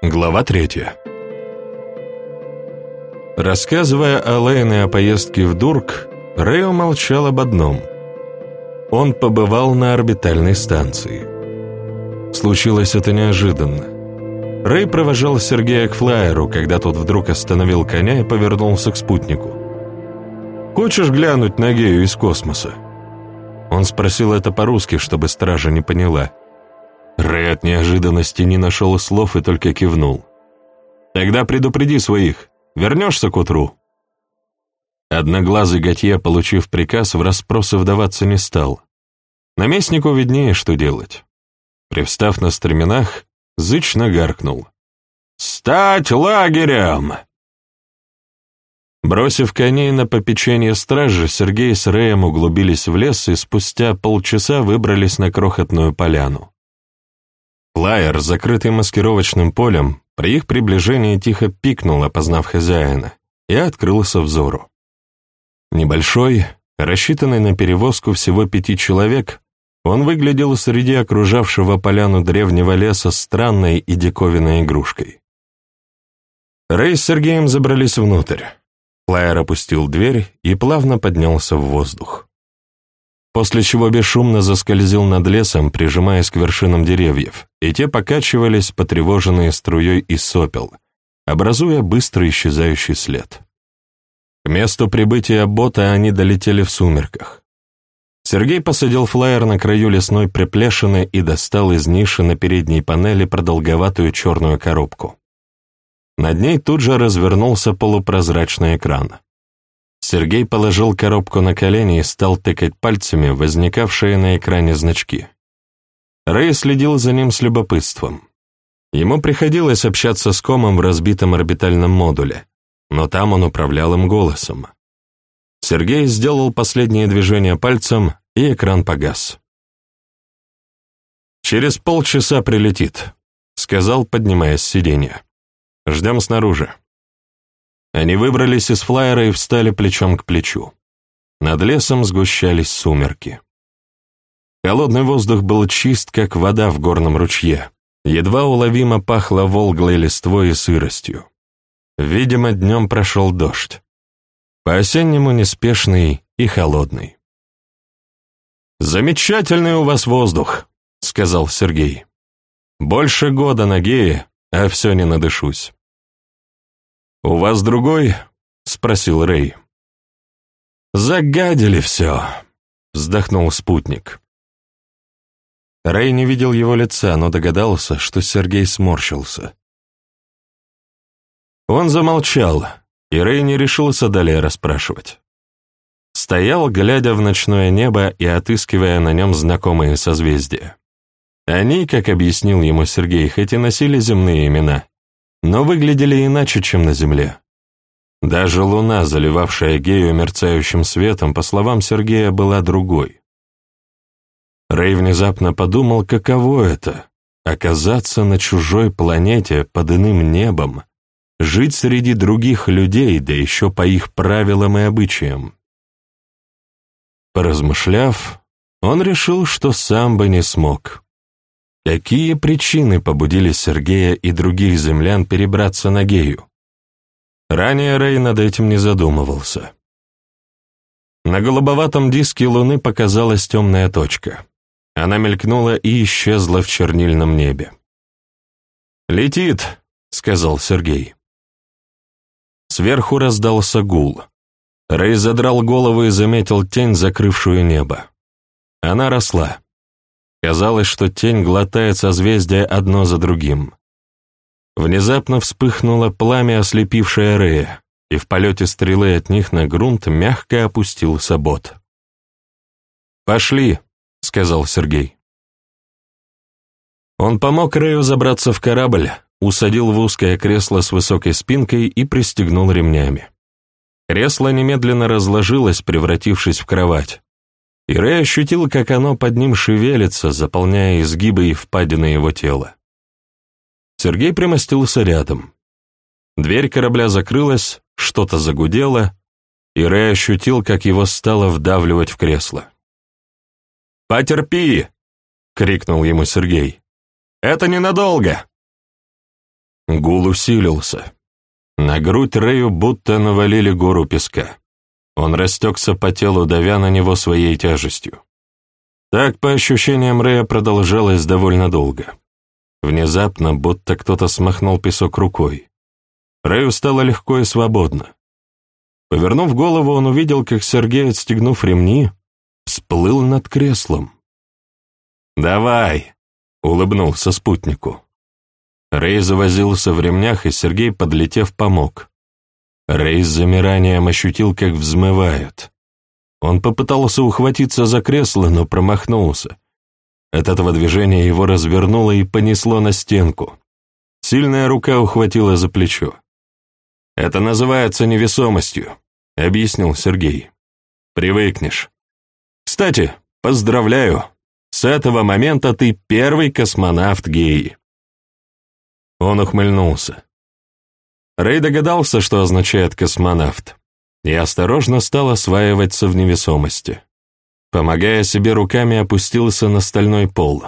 Глава третья. Рассказывая о Лейне о поездке в Дурк, Рэй умолчал об одном. Он побывал на орбитальной станции. Случилось это неожиданно. Рэй провожал Сергея к флайеру, когда тот вдруг остановил коня и повернулся к спутнику. «Хочешь глянуть на Гею из космоса?» Он спросил это по-русски, чтобы стража не поняла. Рэй от неожиданности не нашел слов и только кивнул. «Тогда предупреди своих. Вернешься к утру?» Одноглазый Готье, получив приказ, в расспросы вдаваться не стал. Наместнику виднее, что делать. Привстав на стременах, зычно гаркнул. «Стать лагерем!» Бросив коней на попечение стражи, Сергей с Рэем углубились в лес и спустя полчаса выбрались на крохотную поляну. Плайер, закрытый маскировочным полем, при их приближении тихо пикнул, опознав хозяина, и открылся взору. Небольшой, рассчитанный на перевозку всего пяти человек, он выглядел среди окружавшего поляну древнего леса странной и диковинной игрушкой. Рэй с Сергеем забрались внутрь. Плайер опустил дверь и плавно поднялся в воздух. После чего бесшумно заскользил над лесом, прижимаясь к вершинам деревьев, и те покачивались, потревоженные струей из сопел, образуя быстро исчезающий след. К месту прибытия бота они долетели в сумерках. Сергей посадил флайер на краю лесной приплешины и достал из ниши на передней панели продолговатую черную коробку. Над ней тут же развернулся полупрозрачный экран. Сергей положил коробку на колени и стал тыкать пальцами возникавшие на экране значки. Рэй следил за ним с любопытством. Ему приходилось общаться с комом в разбитом орбитальном модуле, но там он управлял им голосом. Сергей сделал последнее движение пальцем, и экран погас. «Через полчаса прилетит», — сказал, поднимаясь с сиденья. «Ждем снаружи». Они выбрались из флайера и встали плечом к плечу. Над лесом сгущались сумерки. Холодный воздух был чист, как вода в горном ручье. Едва уловимо пахло волглой листвой и сыростью. Видимо, днем прошел дождь. По-осеннему неспешный и холодный. «Замечательный у вас воздух», — сказал Сергей. «Больше года на гее, а все не надышусь». «У вас другой?» — спросил Рэй. «Загадили все», — вздохнул спутник. Рэй не видел его лица, но догадался, что Сергей сморщился. Он замолчал, и Рэй не решился далее расспрашивать. Стоял, глядя в ночное небо и отыскивая на нем знакомые созвездия. Они, как объяснил ему Сергей, хоть и носили земные имена, но выглядели иначе, чем на Земле. Даже луна, заливавшая Гею мерцающим светом, по словам Сергея, была другой. Рэй внезапно подумал, каково это — оказаться на чужой планете под иным небом, жить среди других людей, да еще по их правилам и обычаям. Поразмышляв, он решил, что сам бы не смог. Какие причины побудили Сергея и других землян перебраться на Гею? Ранее Рэй над этим не задумывался. На голубоватом диске Луны показалась темная точка. Она мелькнула и исчезла в чернильном небе. «Летит», — сказал Сергей. Сверху раздался гул. Рэй задрал голову и заметил тень, закрывшую небо. Она росла. Казалось, что тень глотает созвездия одно за другим. Внезапно вспыхнуло пламя, ослепившее Рея, и в полете стрелы от них на грунт мягко опустился бот. «Пошли», — сказал Сергей. Он помог Рэю забраться в корабль, усадил в узкое кресло с высокой спинкой и пристегнул ремнями. Кресло немедленно разложилось, превратившись в кровать, и Рэй ощутил, как оно под ним шевелится, заполняя изгибы и впадины его тела. Сергей примостился рядом. Дверь корабля закрылась, что-то загудело, и Рэй ощутил, как его стало вдавливать в кресло. «Потерпи!» — крикнул ему Сергей. «Это ненадолго!» Гул усилился. На грудь Рэю будто навалили гору песка. Он растекся по телу, давя на него своей тяжестью. Так, по ощущениям Рэя, продолжалось довольно долго. Внезапно, будто кто-то смахнул песок рукой. Рэю стало легко и свободно. Повернув голову, он увидел, как Сергей, отстегнув ремни, всплыл над креслом. «Давай!» — улыбнулся спутнику. Рэй завозился в ремнях, и Сергей, подлетев, помог. Рэй с замиранием ощутил, как взмывают. Он попытался ухватиться за кресло, но промахнулся. От этого движения его развернуло и понесло на стенку. Сильная рука ухватила за плечо. «Это называется невесомостью», — объяснил Сергей. «Привыкнешь. Кстати, поздравляю, с этого момента ты первый космонавт гей». Он ухмыльнулся. Рэй догадался, что означает «космонавт», и осторожно стал осваиваться в невесомости. Помогая себе руками, опустился на стальной пол.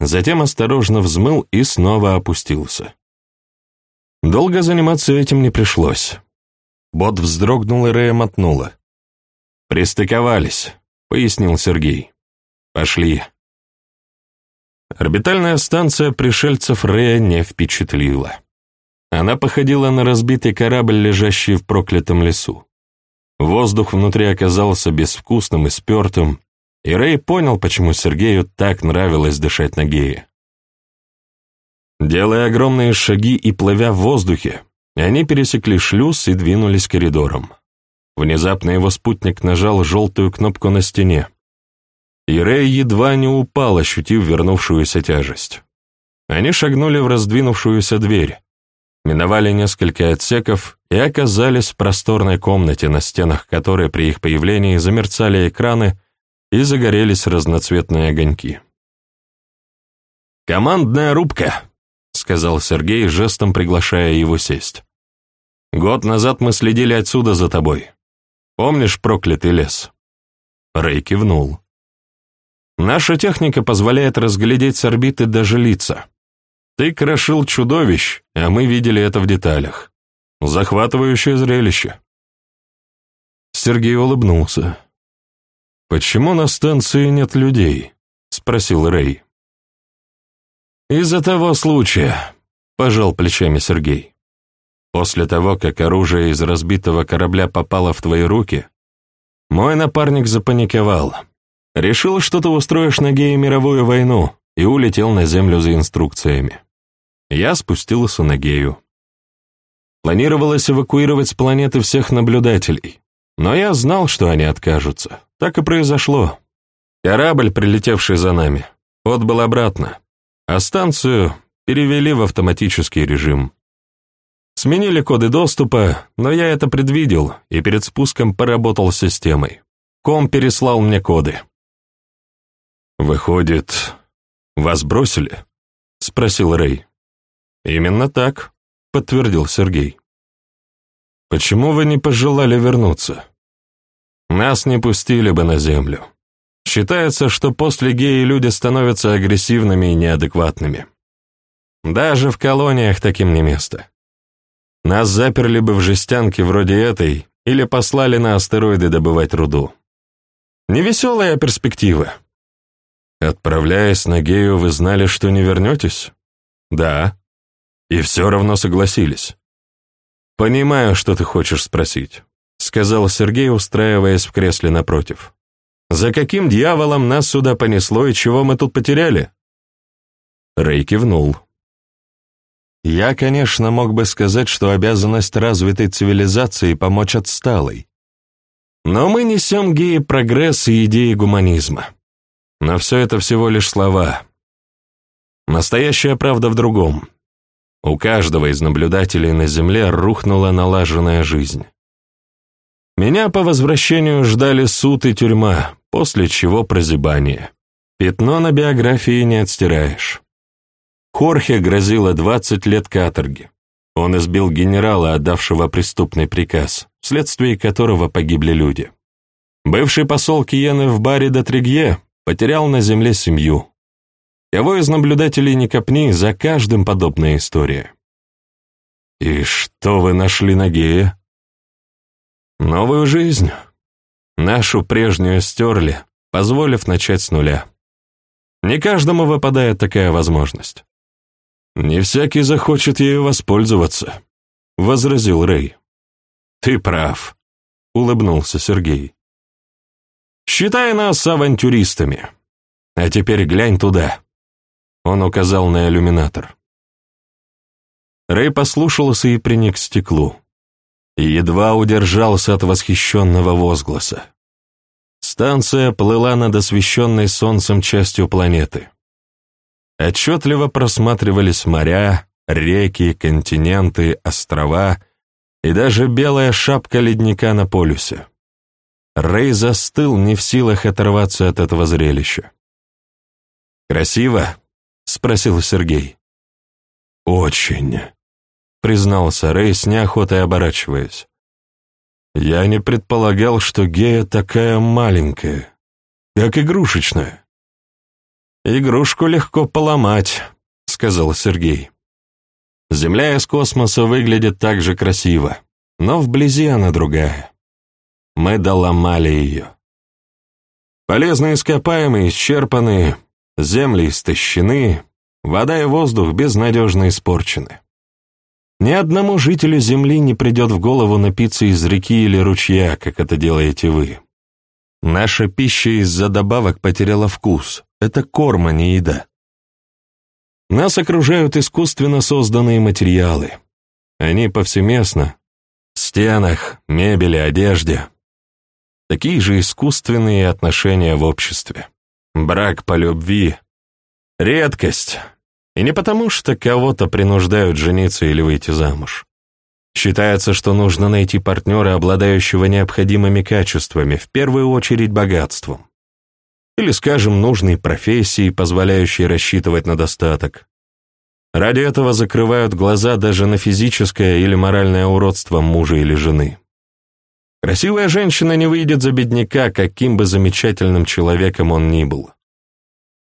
Затем осторожно взмыл и снова опустился. Долго заниматься этим не пришлось. Бот вздрогнул и Рэя мотнула. «Пристыковались», — пояснил Сергей. «Пошли». Орбитальная станция пришельцев Рэя не впечатлила. Она походила на разбитый корабль, лежащий в проклятом лесу. Воздух внутри оказался безвкусным и спертым, и Рэй понял, почему Сергею так нравилось дышать на гее. Делая огромные шаги и плывя в воздухе, они пересекли шлюз и двинулись коридором. Внезапно его спутник нажал желтую кнопку на стене, и Рэй едва не упал, ощутив вернувшуюся тяжесть. Они шагнули в раздвинувшуюся дверь, миновали несколько отсеков и оказались в просторной комнате, на стенах которой при их появлении замерцали экраны и загорелись разноцветные огоньки. «Командная рубка», — сказал Сергей, жестом приглашая его сесть. «Год назад мы следили отсюда за тобой. Помнишь проклятый лес?» Рэй кивнул. «Наша техника позволяет разглядеть с орбиты даже лица. Ты крошил чудовищ, а мы видели это в деталях. Захватывающее зрелище». Сергей улыбнулся. «Почему на станции нет людей?» — спросил Рэй. «Из-за того случая», — пожал плечами Сергей. «После того, как оружие из разбитого корабля попало в твои руки, мой напарник запаниковал. Решил, что ты устроишь на геи мировую войну, и улетел на Землю за инструкциями. Я спустился на гею. Планировалось эвакуировать с планеты всех наблюдателей, но я знал, что они откажутся. Так и произошло. Корабль, прилетевший за нами, отбыл обратно, а станцию перевели в автоматический режим. Сменили коды доступа, но я это предвидел и перед спуском поработал с системой. Ком переслал мне коды. «Выходит, вас бросили?» — спросил Рэй. «Именно так», — подтвердил Сергей. «Почему вы не пожелали вернуться?» «Нас не пустили бы на Землю. Считается, что после геи люди становятся агрессивными и неадекватными. Даже в колониях таким не место. Нас заперли бы в жестянке вроде этой или послали на астероиды добывать руду. Невеселая перспектива. Отправляясь на гею, вы знали, что не вернетесь? Да. И все равно согласились. Понимаю, что ты хочешь спросить, сказал Сергей, устраиваясь в кресле напротив. За каким дьяволом нас сюда понесло и чего мы тут потеряли? Рэй кивнул. Я, конечно, мог бы сказать, что обязанность развитой цивилизации помочь отсталой. Но мы несем геи прогресс и идеи гуманизма. Но все это всего лишь слова. Настоящая правда в другом. У каждого из наблюдателей на Земле рухнула налаженная жизнь. Меня по возвращению ждали суд и тюрьма, после чего прозябание. Пятно на биографии не отстираешь. Хорхе грозило 20 лет каторги. Он избил генерала, отдавшего преступный приказ, вследствие которого погибли люди. Бывший посол Киены в баре Дотригье Потерял на земле семью. Кого из наблюдателей не копни, за каждым подобная история. «И что вы нашли на гея?» «Новую жизнь. Нашу прежнюю стерли, позволив начать с нуля. Не каждому выпадает такая возможность. Не всякий захочет ею воспользоваться», — возразил Рэй. «Ты прав», — улыбнулся Сергей. «Считай нас авантюристами. А теперь глянь туда». Он указал на иллюминатор. Рэй послушался и приник к стеклу. И едва удержался от восхищенного возгласа. Станция плыла над освещенной солнцем частью планеты. Отчетливо просматривались моря, реки, континенты, острова и даже белая шапка ледника на полюсе. Рэй застыл, не в силах оторваться от этого зрелища. «Красиво?» — спросил Сергей. «Очень», — признался Рэй с неохотой оборачиваясь. «Я не предполагал, что гея такая маленькая, как игрушечная». «Игрушку легко поломать», — сказал Сергей. «Земля из космоса выглядит так же красиво, но вблизи она другая. Мы доломали ее. Полезные ископаемые исчерпаны, земли истощены, вода и воздух безнадежно испорчены. Ни одному жителю Земли не придет в голову напиться из реки или ручья, как это делаете вы. Наша пища из-за добавок потеряла вкус. Это корм, а не еда. Нас окружают искусственно созданные материалы. Они повсеместно. В стенах, мебели, одежде. Такие же искусственные отношения в обществе. Брак по любви — редкость. И не потому, что кого-то принуждают жениться или выйти замуж. Считается, что нужно найти партнера, обладающего необходимыми качествами, в первую очередь богатством. Или, скажем, нужной профессией, позволяющей рассчитывать на достаток. Ради этого закрывают глаза даже на физическое или моральное уродство мужа или жены. Красивая женщина не выйдет за бедняка, каким бы замечательным человеком он ни был.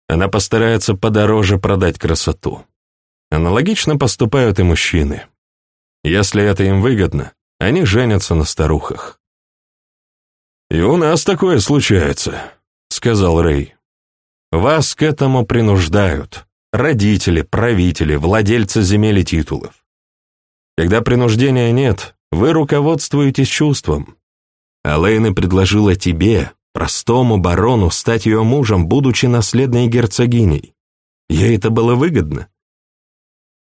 Она постарается подороже продать красоту. Аналогично поступают и мужчины. Если это им выгодно, они женятся на старухах. «И у нас такое случается», — сказал Рэй. «Вас к этому принуждают. Родители, правители, владельцы земель и титулов. Когда принуждения нет, вы руководствуетесь чувством, Алейна предложила тебе, простому барону, стать ее мужем, будучи наследной герцогиней. Ей это было выгодно.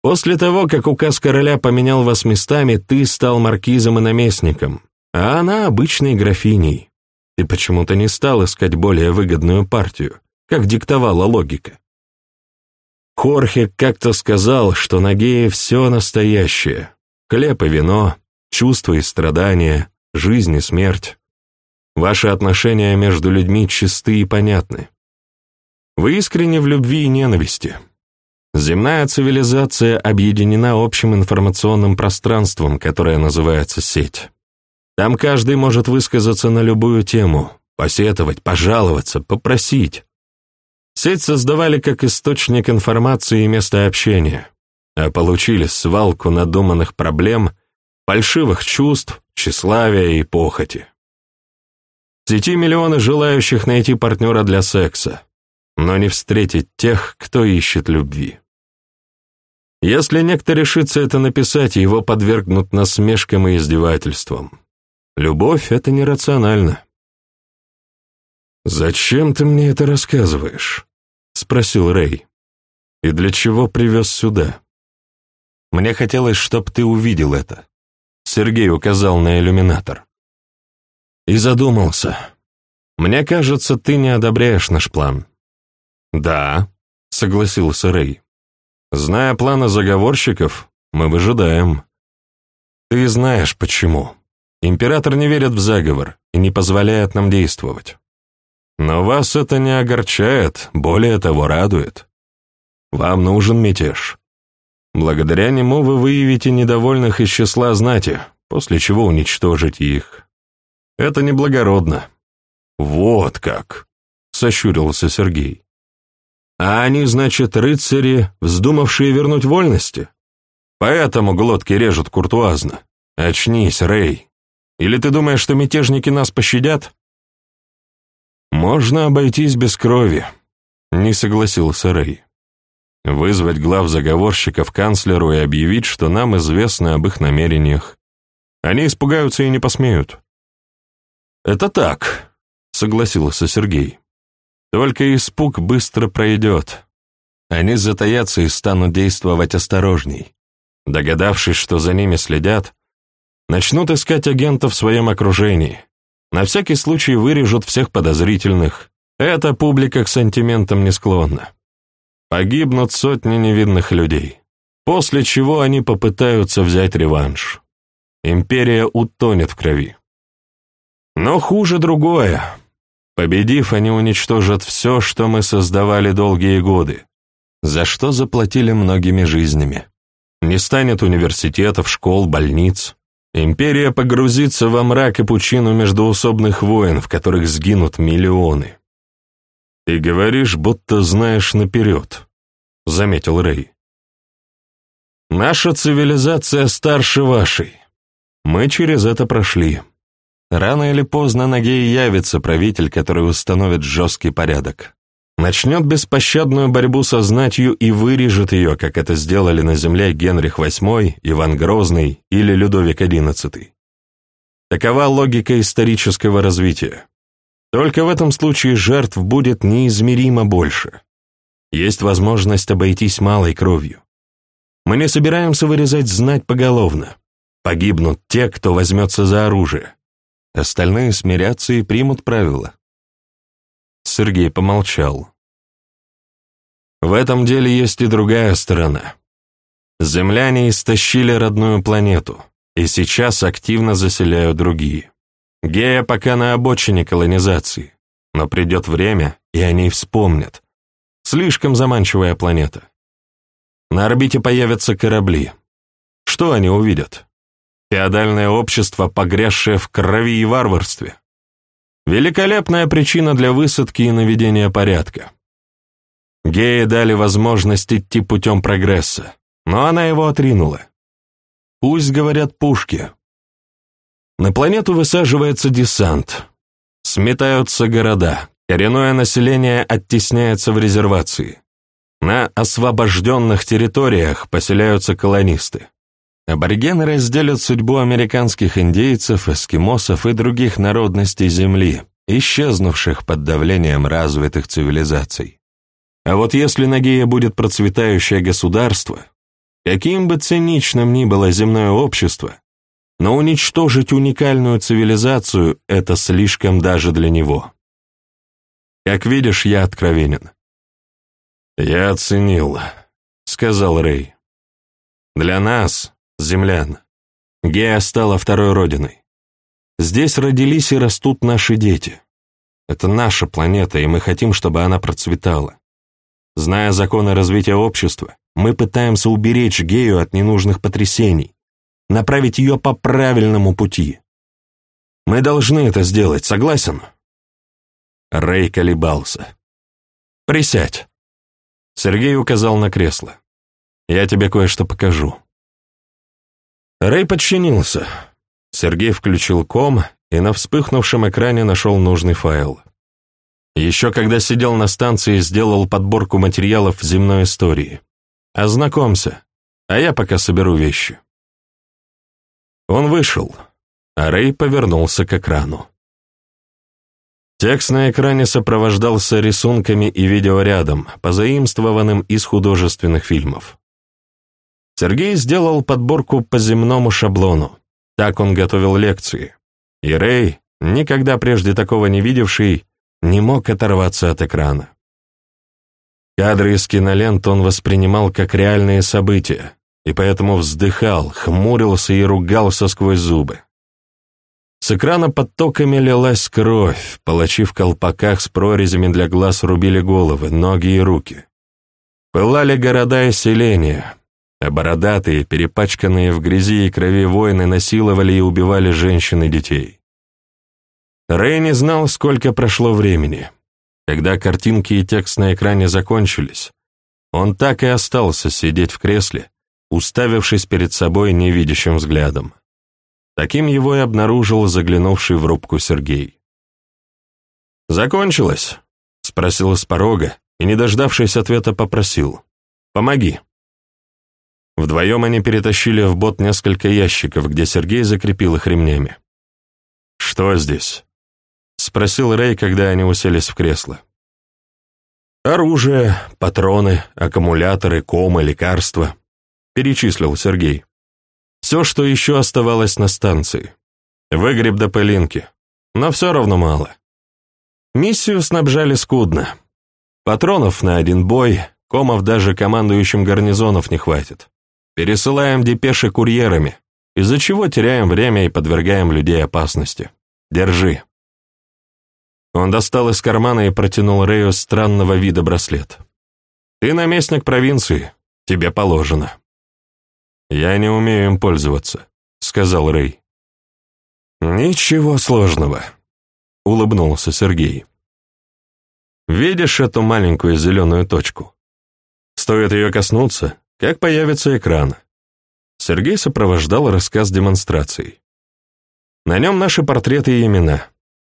После того, как указ короля поменял вас местами, ты стал маркизом и наместником, а она обычной графиней. Ты почему-то не стал искать более выгодную партию, как диктовала логика. Хорхе как-то сказал, что на гее все настоящее. Хлеб и вино, чувства и страдания, жизнь и смерть. Ваши отношения между людьми чисты и понятны. Вы искренне в любви и ненависти. Земная цивилизация объединена общим информационным пространством, которое называется сеть. Там каждый может высказаться на любую тему, посетовать, пожаловаться, попросить. Сеть создавали как источник информации и место общения, а получили свалку надуманных проблем, фальшивых чувств, тщеславия и похоти. Сети миллионы желающих найти партнера для секса, но не встретить тех, кто ищет любви. Если некто решится это написать, его подвергнут насмешкам и издевательствам. Любовь — это нерационально. «Зачем ты мне это рассказываешь?» — спросил Рэй. «И для чего привез сюда?» «Мне хотелось, чтоб ты увидел это», — Сергей указал на иллюминатор. И задумался. «Мне кажется, ты не одобряешь наш план». «Да», — согласился Рэй. «Зная планы заговорщиков, мы выжидаем». «Ты знаешь, почему. Император не верит в заговор и не позволяет нам действовать. Но вас это не огорчает, более того, радует. Вам нужен мятеж. Благодаря нему вы выявите недовольных из числа знати, после чего уничтожите их. Это неблагородно». «Вот как!» — сощурился Сергей. «А они, значит, рыцари, вздумавшие вернуть вольности?» Поэтому глотки режут куртуазно. Очнись, Рэй. Или ты думаешь, что мятежники нас пощадят? Можно обойтись без крови, не согласился Рэй. Вызвать глав заговорщиков канцлеру и объявить, что нам известно об их намерениях. Они испугаются и не посмеют. Это так, согласился Сергей. Только испуг быстро пройдет. Они затаятся и станут действовать осторожней. Догадавшись, что за ними следят, начнут искать агентов в своем окружении. На всякий случай вырежут всех подозрительных. Эта публика к сантиментам не склонна. Погибнут сотни невинных людей, после чего они попытаются взять реванш. Империя утонет в крови. Но хуже другое. Победив, они уничтожат все, что мы создавали долгие годы, за что заплатили многими жизнями. Не станет университетов, школ, больниц. Империя погрузится во мрак и пучину междуусобных войн, в которых сгинут миллионы. «Ты говоришь, будто знаешь наперед», — заметил Рэй. «Наша цивилизация старше вашей. Мы через это прошли. Рано или поздно на Гее явится правитель, который установит жесткий порядок. Начнет беспощадную борьбу со знатью и вырежет ее, как это сделали на земле Генрих VIII, Иван Грозный или Людовик XI. Такова логика исторического развития. Только в этом случае жертв будет неизмеримо больше. Есть возможность обойтись малой кровью. Мы не собираемся вырезать знать поголовно. Погибнут те, кто возьмется за оружие. Остальные смирятся и примут правила. Сергей помолчал. В этом деле есть и другая сторона. Земляне истощили родную планету, и сейчас активно заселяют другие. Гея пока на обочине колонизации, но придет время, и они вспомнят. Слишком заманчивая планета. На орбите появятся корабли. Что они увидят? Феодальное общество, погрязшее в крови и варварстве. Великолепная причина для высадки и наведения порядка. Геи дали возможность идти путем прогресса, но она его отринула. Пусть говорят пушки. На планету высаживается десант. Сметаются города, коренное население оттесняется в резервации. На освобожденных территориях поселяются колонисты. Аборигены разделят судьбу американских индейцев, эскимосов и других народностей Земли, исчезнувших под давлением развитых цивилизаций. А вот если на Гея будет процветающее государство, каким бы циничным ни было земное общество, но уничтожить уникальную цивилизацию — это слишком даже для него. Как видишь, я откровенен. «Я оценил», — сказал Рэй. «Для нас, землян. Гея стала второй родиной. Здесь родились и растут наши дети. Это наша планета, и мы хотим, чтобы она процветала. Зная законы развития общества, мы пытаемся уберечь Гею от ненужных потрясений, направить ее по правильному пути. Мы должны это сделать, согласен?» Рэй колебался. «Присядь». Сергей указал на кресло. «Я тебе кое-что покажу». Рэй подчинился. Сергей включил ком и на вспыхнувшем экране нашел нужный файл. Еще когда сидел на станции, сделал подборку материалов земной истории. Ознакомься, а я пока соберу вещи. Он вышел, а Рэй повернулся к экрану. Текст на экране сопровождался рисунками и видеорядом, позаимствованным из художественных фильмов. Сергей сделал подборку по земному шаблону. Так он готовил лекции. И Рэй, никогда прежде такого не видевший, не мог оторваться от экрана. Кадры из кинолент он воспринимал как реальные события, и поэтому вздыхал, хмурился и ругался сквозь зубы. С экрана подтоками лилась кровь, палачи в колпаках с прорезями для глаз рубили головы, ноги и руки. Пылали города и селения, а бородатые, перепачканные в грязи и крови воины насиловали и убивали женщин и детей. Рэй не знал, сколько прошло времени. Когда картинки и текст на экране закончились, он так и остался сидеть в кресле, уставившись перед собой невидящим взглядом. Таким его и обнаружил заглянувший в рубку Сергей. «Закончилось?» — спросил с порога и, не дождавшись ответа, попросил. «Помоги». Вдвоем они перетащили в бот несколько ящиков, где Сергей закрепил их ремнями. «Что здесь?» — спросил Рэй, когда они уселись в кресло. «Оружие, патроны, аккумуляторы, комы, лекарства», — перечислил Сергей. «Все, что еще оставалось на станции. Выгреб до пылинки, но все равно мало. Миссию снабжали скудно. Патронов на один бой, комов даже командующим гарнизонов не хватит. Пересылаем депеши курьерами, из-за чего теряем время и подвергаем людей опасности. Держи». Он достал из кармана и протянул Рэю странного вида браслет. «Ты наместник провинции, тебе положено». «Я не умею им пользоваться», — сказал Рэй. «Ничего сложного», — улыбнулся Сергей. «Видишь эту маленькую зеленую точку? Стоит ее коснуться, как появится экран». Сергей сопровождал рассказ демонстрацией. На нем наши портреты и имена.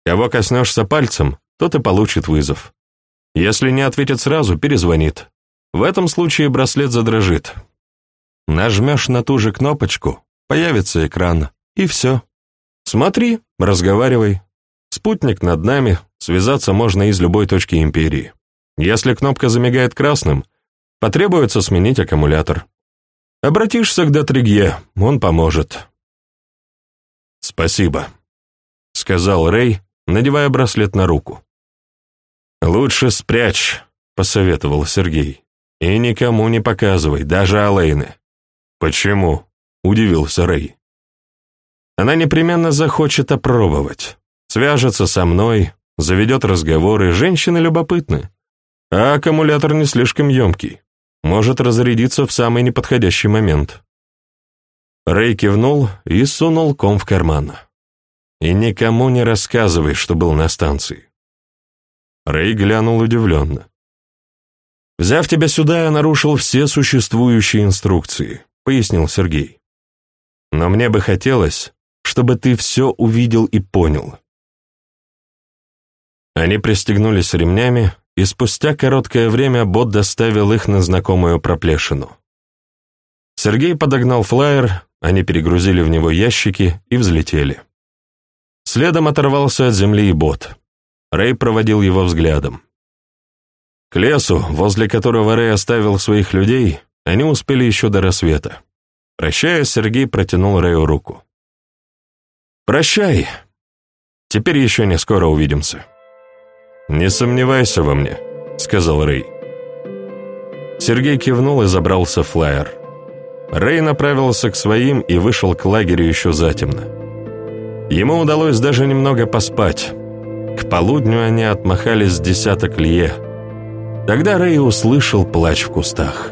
Кого коснешься пальцем, тот и получит вызов. Если не ответит сразу, перезвонит. В этом случае браслет задрожит. Нажмешь на ту же кнопочку, появится экран, и все. Смотри, разговаривай. Спутник над нами, связаться можно из любой точки империи. Если кнопка замигает красным, потребуется сменить аккумулятор. Обратишься к Датригье, он поможет. «Спасибо», — сказал Рэй, надевая браслет на руку. «Лучше спрячь», — посоветовал Сергей. «И никому не показывай, даже Алейны». «Почему?» — удивился Рэй. «Она непременно захочет опробовать. Свяжется со мной, заведет разговоры, женщины любопытны. А аккумулятор не слишком емкий. Может разрядиться в самый неподходящий момент». Рэй кивнул и сунул ком в карман. И никому не рассказывай, что был на станции. Рэй глянул удивленно. «Взяв тебя сюда, я нарушил все существующие инструкции», — пояснил Сергей. «Но мне бы хотелось, чтобы ты все увидел и понял». Они пристегнулись ремнями, и спустя короткое время бот доставил их на знакомую проплешину. Сергей подогнал флайер, они перегрузили в него ящики и взлетели. Следом оторвался от земли и бот. Рэй проводил его взглядом. К лесу, возле которого Рэй оставил своих людей, они успели еще до рассвета. Прощаясь, Сергей протянул Рэю руку. «Прощай. Теперь еще не скоро увидимся». «Не сомневайся во мне», — сказал Рэй. Сергей кивнул и забрался в флайер. Рэй направился к своим и вышел к лагерю еще затемно. Ему удалось даже немного поспать. К полудню они отмахались с десяток лье. Тогда Рэй услышал плач в кустах.